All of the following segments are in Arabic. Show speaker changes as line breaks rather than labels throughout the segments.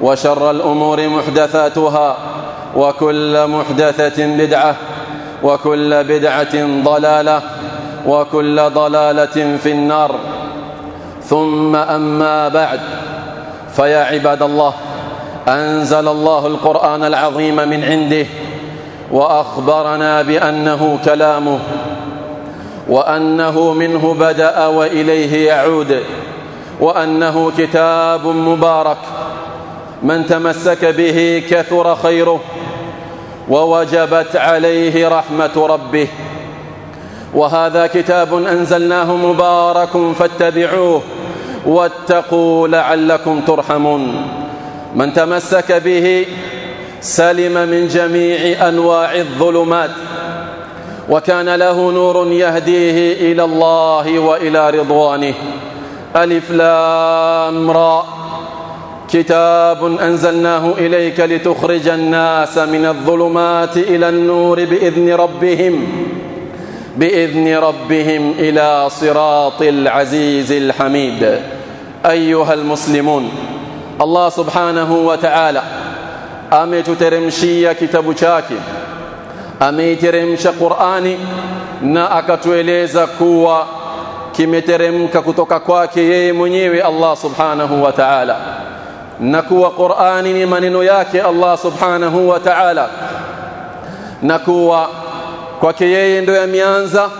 وشر الأمور محدثاتها وكل محدثة بدعة وكل بدعة ضلالة وكل ضلالة في النار. ثم أما بعد فيا عباد الله أنزل الله القرآن العظيم من عنده وأخبرنا بأنه كلامه وأنه منه بدأ وإليه يعود وأنه كتاب مبارك من تمسك به كثر خيره ووجبت عليه رحمة ربه. وهذا كتاب أنزلناه مبارك فاتبعوه واتقوا لعلكم ترحمون. من تمسك به سلم من جميع أنواع الظلمات وكان له نور يهديه إلى الله وإلى رضوانه. ألف لام را. كتاب أنزلناه إليك لتخرج الناس من الظلمات إلى النور بإذن ربهم بإذن ربهم إلى صراط العزيز الحميد. أيها المسلمون الله سبحانه وتعالى أمي تترمشي كتاب شاك أمي ترمش قرآن نأك تويليز كوا كمترم كتوك كواكي الله سبحانه وتعالى. Na kuwa Qur'ani ni maneno yake Allah subhanahu wa ta'ala na kuwa kwake yeye ndio yameanza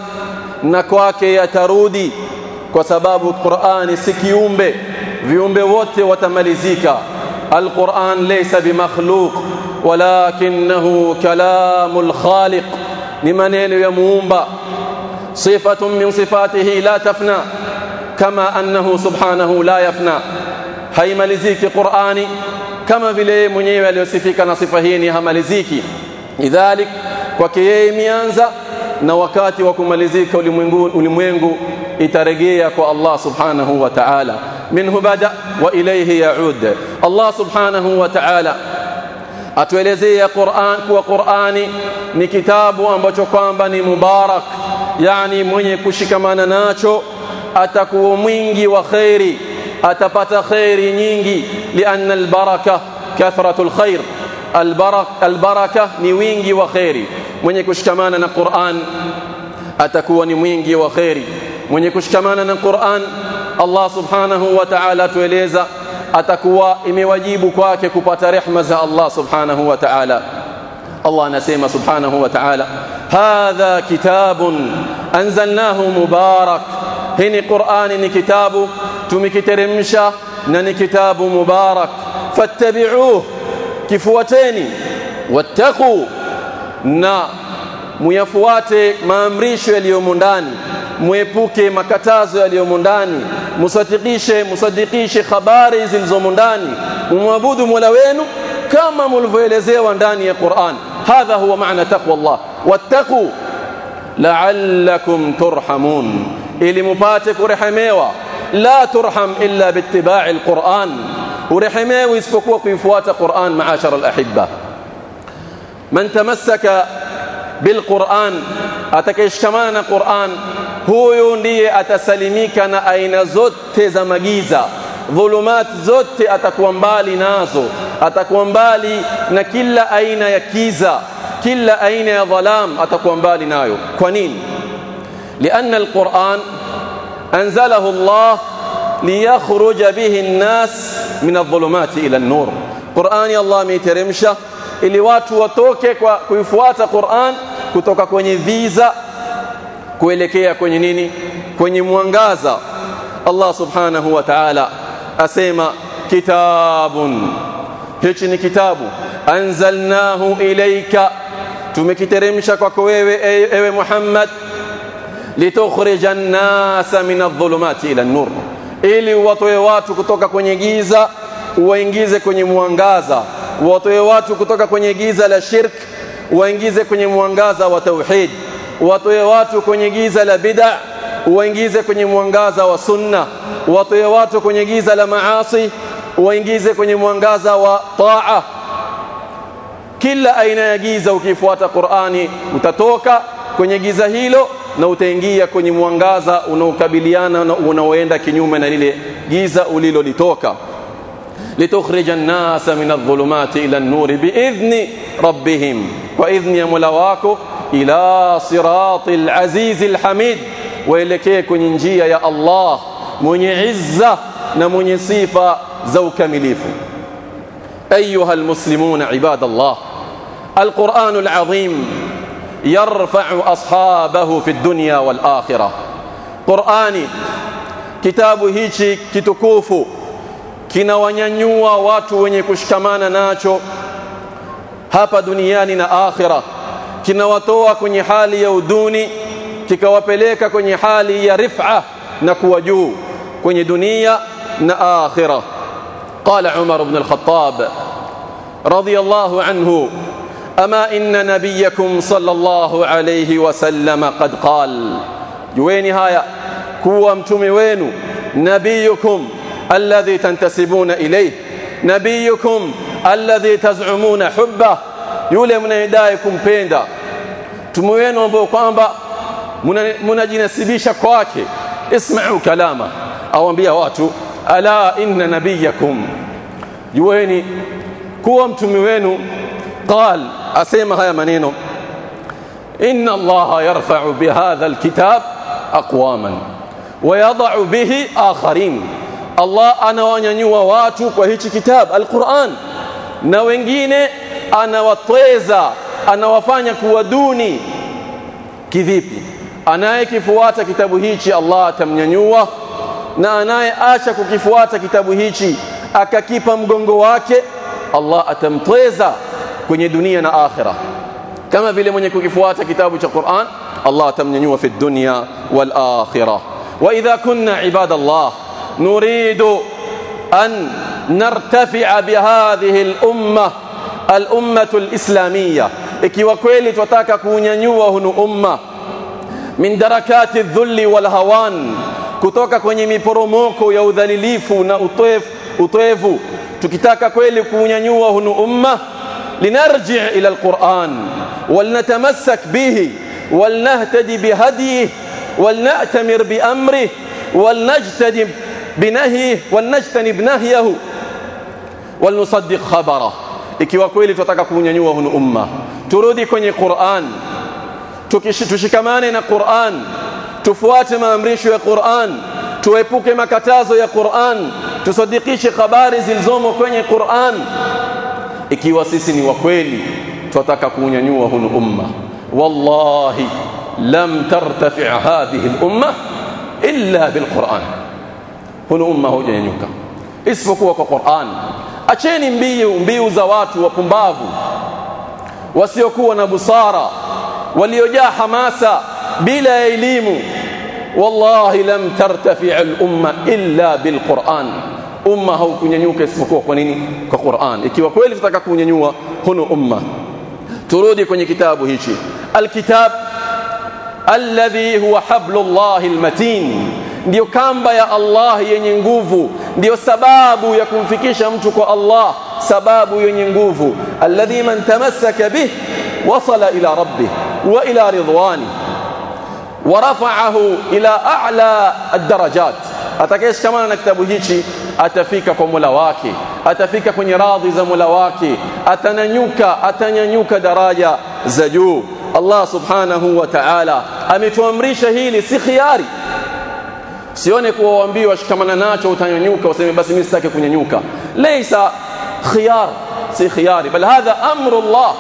na kwake yatarudi kwa sababu Qur'ani si kiumbe viumbe wote watamalizika القرآن ليس بمخلوق ولكنه كلام الخالق لمنين يمومبا صفة من صفاته لا تفنى كما أنه سبحانه لا يفنى haimaliziki Qur'ani kama vile mwenyewe aliyosifika na sifa hii ni hamaliziki idhalik kwake yeye imeanza na wakati wa kumalizika ulimwengu ulimwengu itarejea kwa Allah subhanahu wa ta'ala minhu bada wa ilayhi yaud Allah subhanahu wa ta'ala atuelezea Qur'an kuwa Qur'ani ni kitabu ambacho kwamba ni mubarak yani mwenye kushikamana nacho atakuwa mwingi wa khairi أتفت خير نينجي لأن البركة كثرة الخير. البركة البركه ني وينجي وخيري من يكشتمانا القران أتكون مينجي وخيري. من يكشتمانا القران الله سبحانه وتعالى تويليزا أتكوا إمي واجبك واكك رحمه الله سبحانه وتعالى. الله نسيم سبحانه وتعالى. هذا كتاب أنزلناه مبارك. هني قرآن كتابه. تمكترمشا ناني كتاب مبارك فاتبعوه. كفواتيني واتقوا. نا ميفواتي ما امريشو اليومنداني ميبوكي ما كتازو اليومنداني مصدقيشي مصدقيشي خباري زلزومنداني ومعبود مولوينو كما ملفوليزيو انداني القرآن هذا هو معنى تقوى الله. واتقوا. لعلكم ترحمون. إلي مباتك رحميوه لا ترحم إلا باتباع القرآن. ورحمة ويسفقوا في فوات قرآن معاشر الأحبة. من تمسك بالقرآن أتك إشتمان قرآن هو لي أتسلميك أين زدت زمجيزة. ظلمات زدت أتكون بالي نازو. أتكون بالي نكل أين يكيزة. كلا أين يظلام أتكون بالي نايو. كونين. لأن القرآن أنزله الله ليخرج به الناس من الظلمات إلى النور. قرآن يا الله ميترمشة. اللي واتو وتوكيك ويفوات قرآن كتوكا كوني فيزا كويلكيا كوني نيني كوني موانغازا. الله سبحانه وتعالى أسيما كتاب. هيتشني كتاب. أنزلناه إليك. تمكترمشة كوكويوي أي أيوة، أيوة محمد. Litukhrija an-nasa min adh-dhulumati ila an-nur. Ili watoe watu kutoka kwenye giza waingize kwenye mwangaza. Watoe watu kutoka kwenye giza la shirk waingize kwenye mwangaza wa tauhid. Watoe watu kwenye giza la bid'a waingize kwenye mwangaza wa sunna. Watoe watu kwenye giza la maasi waingize kwenye mwangaza wa taa. Kila aina ya giza ukifuata Qur'ani utatoka kwenye giza hilo na utaingia kwenye mwangaza unaokabiliana na unaoenda kinyume na lile giza ulilolitoka litukhrija an-nasa min adh-dhulumati ila an-nur bi'idhni rabbihim wa idhni ya Mola wako ila siratil azizil hamid waelekee kwenye njia ya Allah mwenye izza na mwenye sifa za ukamilifu ayuha almuslimuna ibadallah القرآن العظيم يرفع أصحابه في الدنيا والآخرة. قرآني كتاب هيتي كتكوفو كنا ونينيوا واتو ونكشكمان ناتو هابا دنياني آخرة. كنا وطوا كني حالي يودوني كيكا وبليكا كني حالي يا رفعة نكوى جو. كني دنيا نا آخرة. قال عمر بن الخطاب رضي الله عنه أما إن نبيكم صلى الله عليه وسلم قد قال وين هايا كوامتم وين نبيكم الذي تنتسبون إليه نبيكم الذي تزعمون حبه يولي من يدايكم بيندا. تموين وبوكم با من جنسبيش كواكي اسمعوا كلامه أو انبيه واتو ألا إن نبيكم؟ يويني كوامتم وين قال أسيم هيا منينو. إن الله يرفع بهذا الكتاب أقواما ويضع به آخرين. الله أنا وأنيني وواتوك وهيتي كتاب القرآن. نوينجيني أنا وطيزا أنا وفانيك ودوني كذيبي أنا كفوات كتاب هيتي الله تمنينيو نا أنا آشك كفوات كتاب هيتي أكاكيبا مغنغواك الله أتمطيزا kwenye dunia na akhira kama vile mwenye kukifuata kitabu cha Qur'an Allah atamnyanyua fi dunya wal akhirah wa idha kunna ibadallah nuridu an nartafi'a bihadhihi al umma al ummah al islamiyya ikiwa kweli tunataka kuunyanyua hunu umma min darakati dhulli wal hawan kutoka kwenye miporomoko ya udhalilifu na utoevu utoevu tukitaka kweli kuunyanyua hunu umma لنرجع إلى القرآن ولنتمسك به ولنهتدي بهديه ولنأتمر بأمره ولنجتنب بنهيه ولنجتنب نهيه ولنصدق خبره ikiwa kweli tunataka kunyanyua hunu umma turudi kwenye Qur'an tushikamane na Qur'an tufuate maamrisho ya Qur'an tuepuke makatazo ya Qur'an tusadikishe habari zilizomo kwenye Qur'an ikiwa sisi ni wa kweli tunataka kunyanyua hunu umma wallahi lam tartafi hadhihi al-umma illa bil-Qur'an hunu umma hujanyanyuka isipokuwa kwa Qur'an acheni mbiu mbiu za watu wapumbavu wasiokuwa na busara waliojaa hamasa bila elimu wallahi lam tartafi al-umma illa bil-Qur'an umma haukunyanyuka isipokuwa kwa nini kwa Qur'an ikiwa kweli tutaka kunyanyua hunu umma turudi kwenye kitabu hichi alkitab alladhi huwa hablullah almatin ndio kamba ya Allah yenye nguvu ndio sababu ya kumfikisha mtu kwa Allah sababu yenye nguvu alladhi man tamassaka bih wasala ila rabbih wa ila ridwani ورفعه إلى اعلى الدرجات atakayeshikamana na kitabu hichi atafika kwa Mola wake atafika kwenye radhi za Mola wake atananyuka atanyanyuka daraja za juu Allah subhanahu wa ta'ala ametuamrisha hili si khiari sione kuwa waambiwa shikamana nacho utanyanyuka useme basi mimi sitaki kunyanyuka laysa khiyar si khiyari bal hadha amru Allah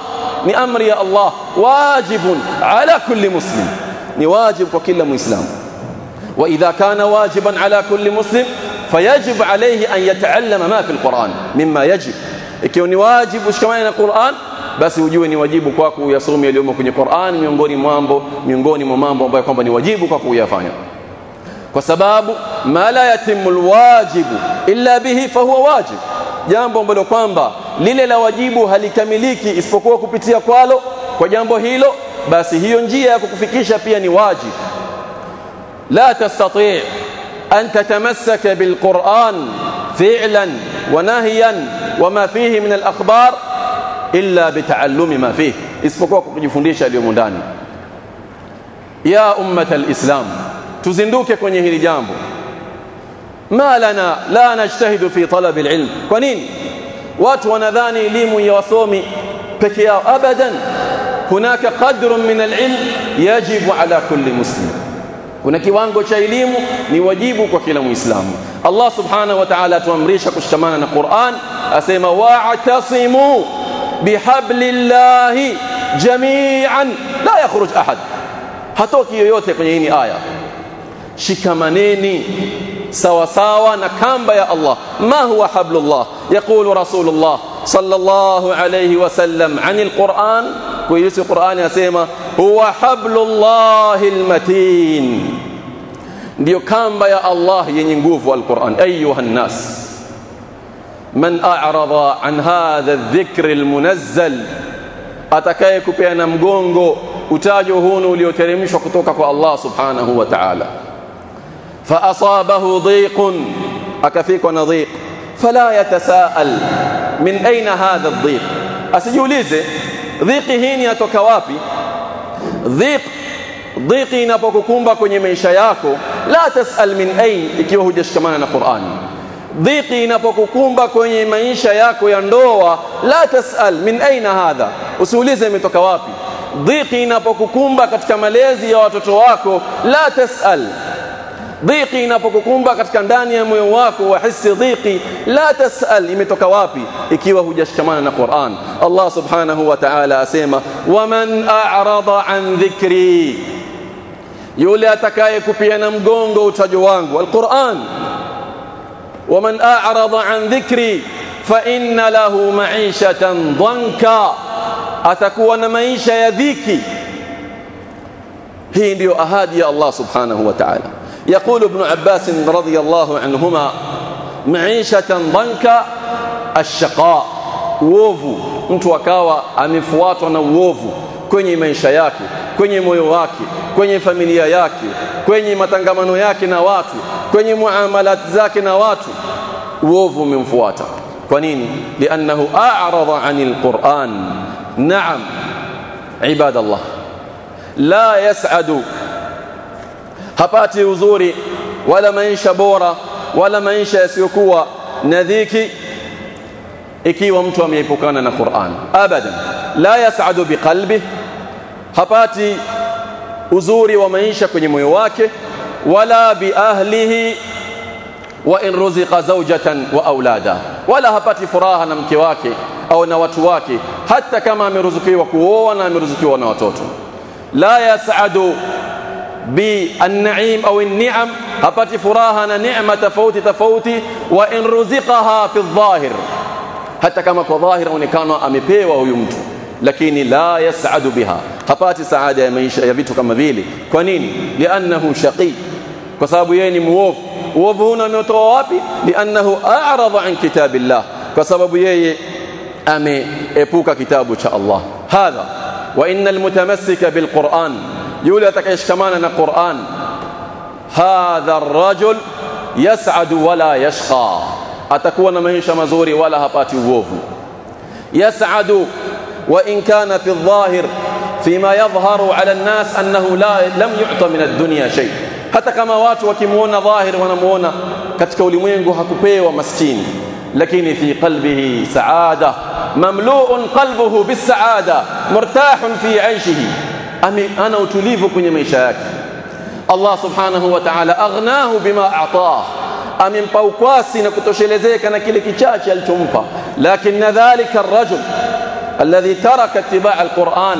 ni amri ya Allah wajibun ala kulli muslim ni wajib kwa kila muislamu واذا كان واجبا على كل مسلم فيجب عليه ان يتعلم ما في القران مما يجب ikiwa ni wajibu shikamana na Qur'an basi ujue ni wajibu kwako uyasome yaliyomo kwenye Qur'an miongoni mambo miongoni mwa mambo ambayo kwamba ni wajibu kwako kuyafanya kwa sababu ma la yatimu alwajibu illa bihi fahuwa wajib jambo ambalo kwamba lile la wajibu halikamiliki isipokuwa kupitia kwalo kwa jambo hilo basi hiyo njia ya kukufikisha pia ni wajibu لا تستطيع أن تتمسك بالقرآن فعلا ونهيا وما فيه من الأخبار إلا بتعلم ما فيه. isipokuwa kujifundisha yaliyomo ndani يا أمة الإسلام tuzinduke kwenye hili jambo ما لنا لا نجتهد في طلب العلم kwa nini watu wanadhani elimu ya kusoma بكياو أبدا هناك قدر من العلم يجب على كل مسلم kuna kiwango cha elimu ni wajibu kwa kila muislamu Allah subhanahu wa ta'ala atuamrisha kushikamana na Qur'an asema wa'tasimu bihablillahi jami'an la yakhruj ahad hatoki yoyote kwenye hii aya shikamaneni sawa sawa na kamba ya Allah ma huwa hablullah yaqulu rasulullah sallallahu alayhi wasallam anil Qur'an kuhusu Qur'ani asema huwa hablullahi almatin ndio kamba ya Allah yenye nguvu alquran ayuha nnas man a'rada an hadha adh-dhikr almunazzal atakaye kupeana mgongo utajo hunu ulioteremshwa kutoka kwa Allah subhanahu wa ta'ala fa asabahu dhiqun akafikwa na dhiq fala yatasaal min aina hadha adh-dhiq asijiulize dhiki hii ni atoka wapi dhiq dhiki inapokukumba kwenye maisha yako la tasal min ain ikiwa hujashikamana na Qur'an dhiki inapokukumba kwenye maisha yako ya ndoa la tasal min aina hadha usiulize imetoka wapi dhiki inapokukumba katika malezi ya watoto wako la tasal dhiki inapokukumba katika ndani ya moyo wako wahisi dhiki la tasal imetoka wapi ikiwa hujashikamana na Qur'an Allah subhanahu wa ta'ala asema waman a'rada an dhikri yule atakaye kupiana mgongo utajo wangu alquran waman a'rada an dhikri fa inna lahu ma'ishatan dhanka atakuwa na maisha ya dhiki hii ndio ahadi ya Allah subhanahu wa ta'ala يقول ابن عباس رضي الله عنهما معيشة ضنك الشقاء. uovu utakuwa umefuatana uovu kwenye maisha yake kwenye moyo wake kwenye familia yake kwenye matangamano yake na watu kwenye معاملات zake na watu uovu unamfuata kwa nini لأنه أعرض عن القرآن نعم عباد الله لا يسعد hapati uzuri wala maisha bora wala maisha yasiyokuwa na dhiki ikiwa mtu ameepukana na Qur'an abadan la yas'adu biqalbi hapati uzuri wa maisha kwenye moyo wake wala biahlihi wa in ruziqa zawjatan wa aulada wala hapati furaha na mke wake au na watu wake hata kama ameruzukiwa kuoa na ameruzukiwa na watoto la yas'adu بالنعيم أو النعم أبت فراهنا نعمة فوت تفوت وإن رزقها في الظاهر. حتى كما كو ظاهر أوني كانوا أميبيوا ويمتوا لكن لا يسعد بها. هباتي سعادة يا ميشا كما فيلي كونين لأنه شقي. كسابو ييني موف. وفهنا نتوابي لأنه أعرض عن كتاب الله. كسابو ييني أمي إبوك كتابك الله. هذا. وإن المتمسك بالقرآن يقول لك إيش كمان أن القرآن هذا الرجل يسعد ولا يشقى. أتكون مهيش مزوري ولا هباتي ووفو. يسعد وإن كان في الظاهر فيما يظهر على الناس أنه لا لم يعطى من الدنيا شيء. حتى كما وات وكمونا ظاهر ونمونا كتكو لمينجو هكوبي ومسكين لكن في قلبه سعادة. مملوء قلبه بالسعادة. مرتاح في عيشه. Ana utulivu kwenye maisha yake Allah subhanahu wa ta'ala aghnahu bima a'tah amempa ukwasi na kutoshelezeka na kile kichache alichompa lakini dhalika ar-rajul alladhi taraka ittiba' al-Qur'an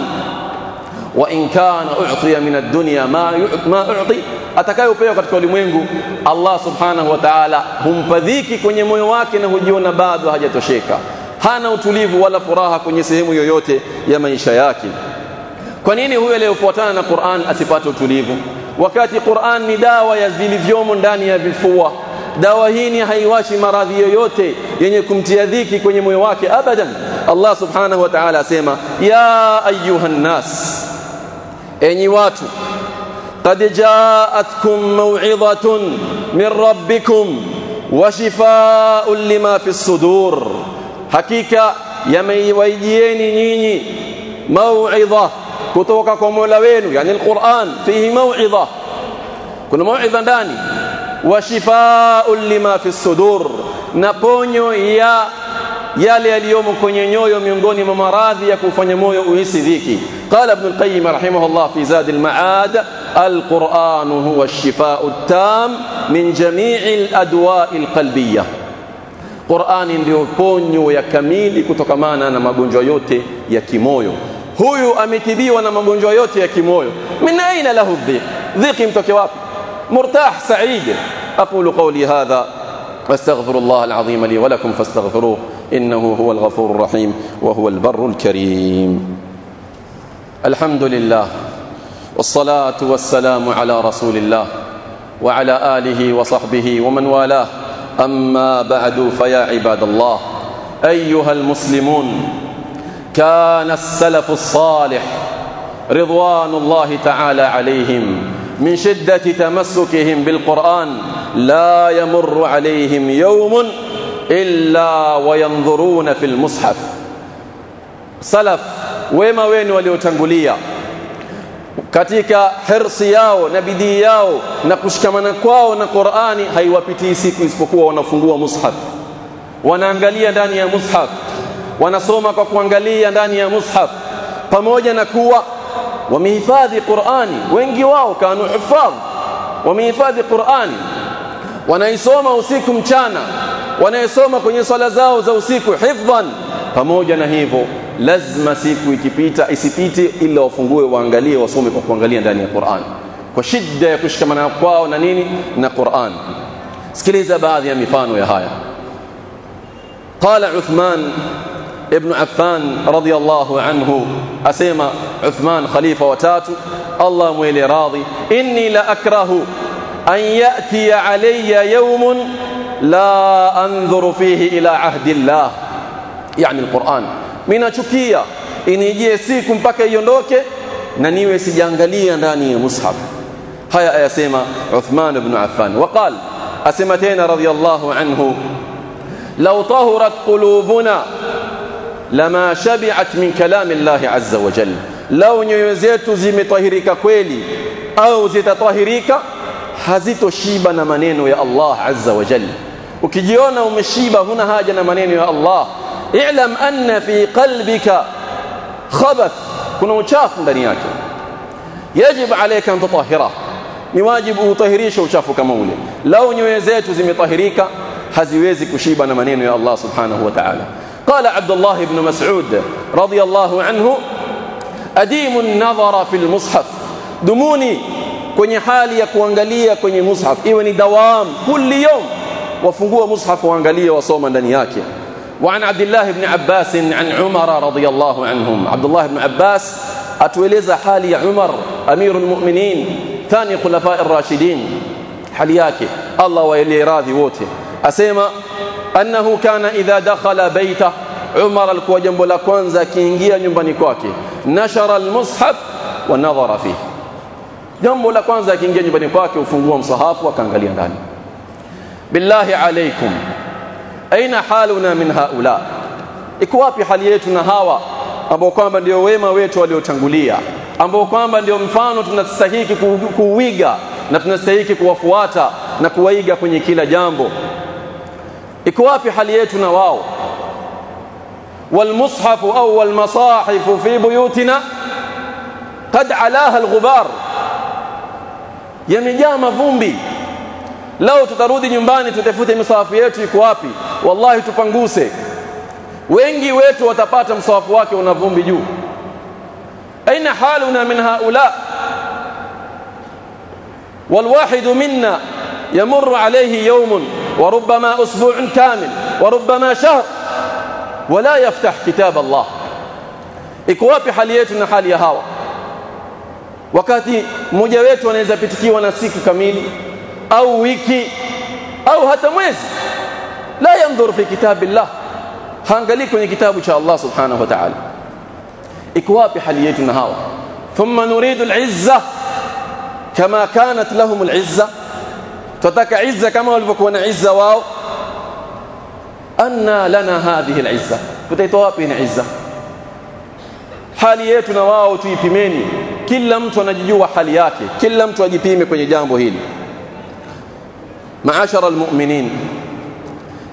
wa in kana u'tiya min ad-dunya ma ma u'ti atakayopewa katika ulimwengu Allah subhanahu wa ta'ala humpa dhiki kwenye moyo wake na hujiona bado hajatosheka hana utulivu wala furaha kwenye sehemu yoyote ya maisha yake kwa nini huyo aliyefuatana na Qur'an asipate utulivu wakati Qur'an ni dawa ya vilivyomo ndani ya vifua dawa hii ni haiwashi maradhi yoyote yenye kumtia dhiki kwenye moyo wake abadan Allah subhanahu wa ta'ala asema ya ayuhan nas enyi watu قد جاءتكم موعظة من ربكم وشفاء لما في الصدور حقيقة يميويجيني نيني موعظة kutoka kwa Mola wenu yani alquran fihi mau'idha kuna mau'idha ndani wa shifaa'un lima fi sudur na ponyo ya yale yaliyomo kwenye nyoyo miongoni mwa maradhi ya kufanya moyo uhisi dhiki qala ibn al-qayyim rahimahullah fi zad al-ma'ad al-quran huwa ash-shifaa'u at-tam min jami'i al-adwa' al-qalbiyyah Qur'ani ndio ponyo ya kamili kutokamana na magonjwa yote ya kimoyo huyu ametibiwa na magonjwa yote ya kimoyo. Min aina lahu dhiq dhiqi mtoke wapi? Murtah sa'id. Aqulu qawli hadha. واستغفر الله العظيم لي ولكم فاستغفروه انه هو الغفور الرحيم وهو البر الكريم الحمد لله والصلاه والسلام على رسول الله وعلى اله وصحبه ومن والاه اما بعد فيا عباد الله ايها المسلمون كان السلف الصالح رضوان الله تعالى عليهم من شدة تمسكهم بالقرآن لا يمر عليهم يوم إلا وينظرون في المصحف. سلف وما وين وليوتنقلية. كتيك حرص ياو نبدي ياو نقشك من قواه نقرآن هاي وبتيسيك ونفقوه ونفقوه مصحف. ونانقلية دانية مصحف. Wanasoma kwa kuangalia ndani ya mushaf pamoja na kuwa wamehifadhi Qur'ani wengi wao kanu hifadh wamehifadhi Qur'ani wanaisoma usiku mchana wanaisoma kwenye swala zao za usiku hifdhan pamoja na hivyo lazima siku ikipita isipite ila wafungue waangalie wasome kwa kuangalia ndani ya Qur'an kwa shida ya kushikamana kwao na nini na Qur'an sikiliza baadhi ya mifano ya haya قال عثمان ابن عفان رضي الله عنه أسيما عثمان خليفة وتاتو الله مويلي راضي إني لأكره أن يأتي علي يوم لا أنظر فيه إلى عهد الله. يعني القرآن. من chukia inijie siku mpaka iondoke na niwe sijaangalia ndani ya mushaf haya ayasema Uthman ibn Affan وقال asema tena radiyallahu anhu لو طهرت قلوبنا لما شبعت من كلام الله عز وجل. لو نيوزيت زي مطهريك كويلي أو زي تطهريك حزيت شيبا نمانينو يا الله عز وجل. وكجيونا ومشيبا هنا هاجا نمنين يا الله. اعلم أن في قلبك خبث. كنا مشاف من دنياك. يجب عليك أن تطهره. نواجب وطهريش وشافك مولي. لو نيوزيت زي مطهريك حزيوزك شيبا نمانينو يا الله سبحانه وتعالى. قال عبد الله بن مسعود رضي الله عنه أديم النظر في المصحف. دموني كوني حالي كوانغالية كوني مصحف. إيواني دوام كل يوم. wafungue مصحف waangalie wasome ndani yake. وعن عبد الله بن عباس عن عمر رضي الله عنهم. عبد الله بن عباس atueleza hali ya عمر أمير المؤمنين ثاني خلفاء الراشدين. hali yake الله awawie radhi wote. asema أنه كان إذا دخل بيته عمر alikuwa jambo la kwanza akiingia nyumbani kwake. نشر المصحف ونظر فيه. jambo la kwanza akiingia nyumbani kwake afungua msahafu akaangalia ndani. بالله عليكم أين حالنا من هؤلاء؟ iko wapi hali yetu na hawa ambao kwamba ndio wema wetu waliotangulia ambao kwamba ndio mfano tunastahili kuiga na tunastahili kuwafuata na kuwaiga kwenye kila jambo iko wapi hali yetu na wao والمصحف أو المصاحف في بيوتنا قد علاها الغبار yamejaa mavumbi lao tutarudi nyumbani tutafute misahafu yetu iko wapi wallahi tupanguse wengi wetu watapata msahafu wake una vumbi juu aina haluna min haula والواحد منا يمر عليه يوم وربما أسبوع كامل وربما شهر ولا يفتح كتاب الله iko wapi hali yetu na hali ya hawa wakati mmoja wetu anaweza pitikiwa na siku kamili au wiki au hata mwezi la yanzur fi kitabillah haangalii kwenye kitabu cha Allah subhanahu wa ta'ala iko wapi hali yetu na hawa thumma nuridu al-izza kama kanat lahum al-izza تتك عزة كما ولبكون عزة واو. أن لنا هذه العزة. فتيتوا بين عزة. حالية واو تي في ميني كل لم تنجيو حالياتي. كل لم تنجي في مكوني جامبو هيل معاشر المؤمنين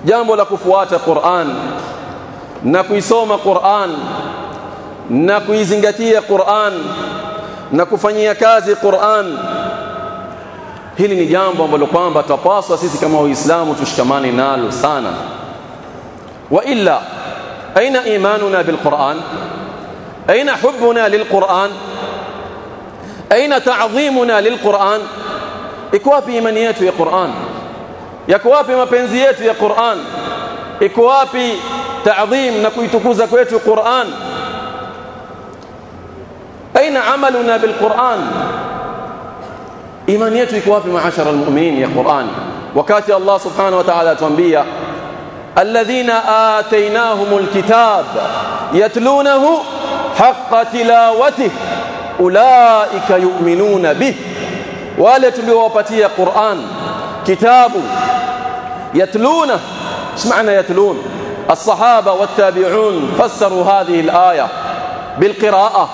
جامبو لكفوات القرآن نكوي صوم القرآن نكوي زنجتي القرآن نكفني كازي القرآن hili ni jambo ambalo kwamba tutapaswa sisi kama waislamu tushikamane nalo sana wa illa aina imanuna bilquran aina hubbuna lilquran aina ta'dhimuna lilquran iko wapi imani yetu ya Qur'an yako wapi mapenzi yetu ya Qur'an iko wapi ta'dhim na kuitukuza kwetu Qur'an aina amaluna bilquran imani yetu iko wapi maashara almu'minin ya Qur'an wakati Allah subhanahu wa ta'ala atuambia alladhina atainahumul kitab yatlunahu haqqa tilawatihi ulaika yu'minuna bih wale tuliowapatia Qur'an kitabu yatluna إيش معنى يتلون الصحابه والتابعون فسروا هذه الايه بالقراءه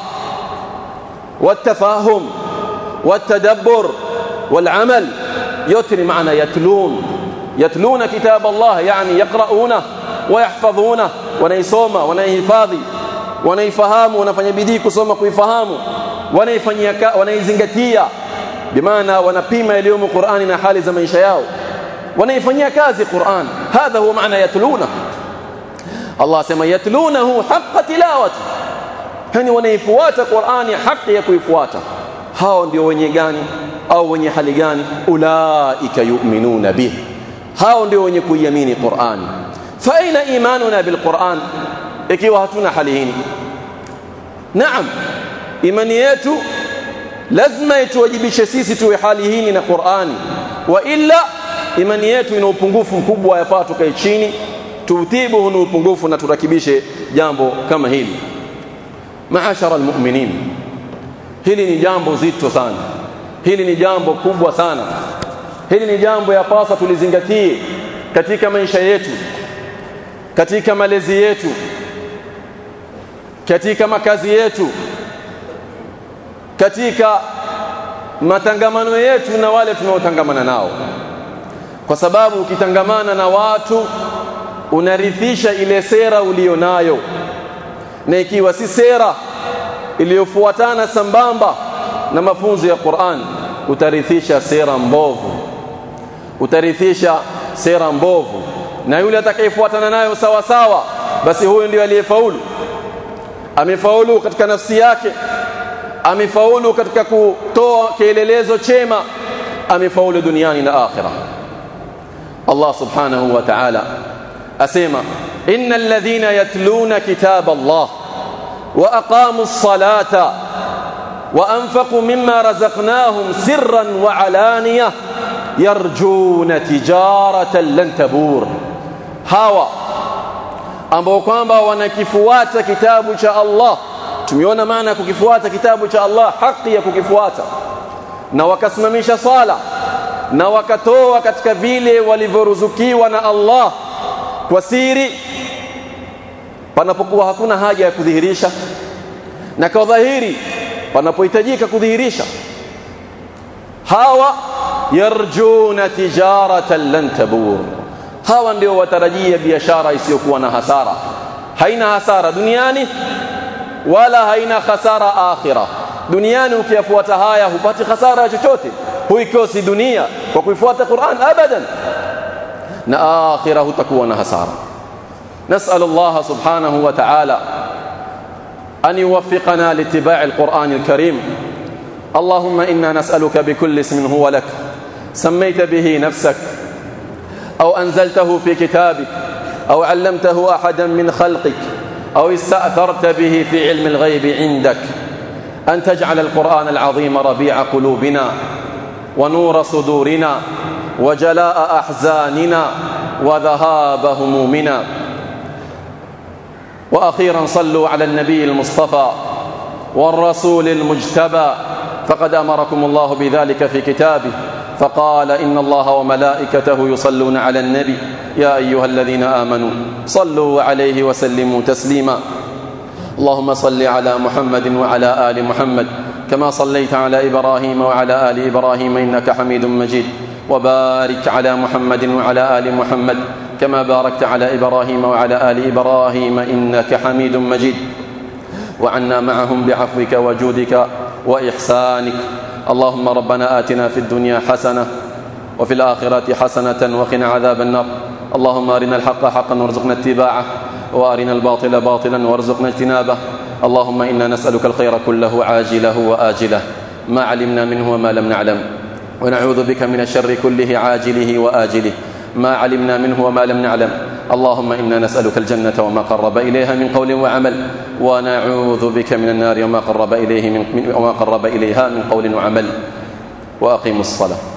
والتفاهم والتدبر والعمل. يتري معنا يتلون. يتلون كتاب الله يعني يقرؤونه ويحفظونه. ونيسوما ونيهفاظي ونيفهام ونفني بديك سوما كيفهام ونيفني كا ونيزنجتيا بمعنى ونبيما اليوم قرآننا حال زمن شياو. ونيفني كازي قرآن. هذا هو معنى يتلونه. الله سما يتلونه حق تلاوته. هني ونيفوات قرآن حق يكو hao ndio wenye gani? Au wenye hali gani? Ulaika yu'minuna bih hao ndio wenye kuiamini Qur'ani. Fa aina imanuna bil Qur'an? Ikiwa hatuna hali hii. Naam imani yetu lazima ituwajibishe sisi tuwe hali hii na Qur'ani. Wa illa imani yetu ina upungufu mkubwa yafaa tukae chini tutibu hunu upungufu na turakibishe jambo kama hili. Maashara almu'minin hili ni jambo zito sana. Hili ni jambo kubwa sana. Hili ni jambo ya pasa tulizingatie katika maisha yetu katika malezi yetu katika makazi yetu katika matangamano yetu na wale tunaotangamana nao. Kwa sababu ukitangamana na watu unarithisha ile sera ulionayo. Na ikiwa si sera iliyofuatana sambamba na mafunzo ya Qur'an utarithisha sera mbovu utarithisha sera mbovu na yule atakayefuatana nayo sawa sawa basi huyo ndio aliyefaulu amefaulu katika nafsi yake amefaulu katika kutoa kielelezo chema amefaulu duniani na akhira Allah subhanahu wa ta'ala asema innal ladhina yatluna kitab Allah wa anfaqu mimma razaqnahum sirran wa alaniyah yarjuna tijaratan lan tabur hawa ambao kwamba wanakifuata kitabu cha Allah tumeona maana ya kukifuata kitabu cha Allah haki ya kukifuata na wakasimamisha sala na wakatoa katika vile walivyoruzukiwa na Allah kwa siri panapokuwa hakuna haja ya kudhihirisha na kwa dhahiri panapohitajika kudhihirisha hawa yarjuna tijaratan lan tabur hawa ndio watarajia biashara isiyokuwa na hasara haina hasara duniani wala haina hasara akhira duniani ukiyafuata haya hupati hasara chochote huikosi dunia kwa kuifuata Qur'an abadan na akhira hutakuwa na hasara نسأل الله سبحانه وتعالى أن يوفقنا لاتباع القرآن الكريم. اللهم إنا نسألك بكل اسم هو لك سميت به نفسك أو أنزلته في كتابك أو علمته أحدا من خلقك أو استأثرت به في علم الغيب عندك. أن تجعل القرآن العظيم ربيع قلوبنا ونور صدورنا وجلاء أحزاننا وذهاب همومنا. وأخيرا صلوا على النبي المصطفى والرسول المجتبى. فقد أمركم الله بذلك في كتابه. فقال إن الله وملائكته يصلون على النبي. يا أيها الذين آمنوا صلوا عليه وسلموا تسليما. اللهم صل على محمد وعلى آل محمد كما صليت على إبراهيم وعلى آل إبراهيم إنك حميد مجيد. وبارك على محمد وعلى آل محمد كما باركت على إبراهيم وعلى آل إبراهيم إنك حميد مجيد. وعنا معهم بعفوك وجودك وإحسانك. اللهم ربنا آتنا في الدنيا حسنة وفي الآخرة حسنة وقنا عذاب النار. اللهم أرنا الحق حقا وارزقنا اتباعه وأرنا الباطل باطلا وارزقنا اجتنابه. اللهم إنا نسألك الخير كله عاجله وآجله. ما علمنا منه وما لم نعلم. ونعوذ بك من الشر كله عاجله وآجله. ما علمنا منه وما لم نعلم. اللهم إنا نسألك الجنة وما قرب إليها من قول وعمل. ونعوذ بك من النار وما قرب إليها من قول وعمل. وأقيموا الصلاة.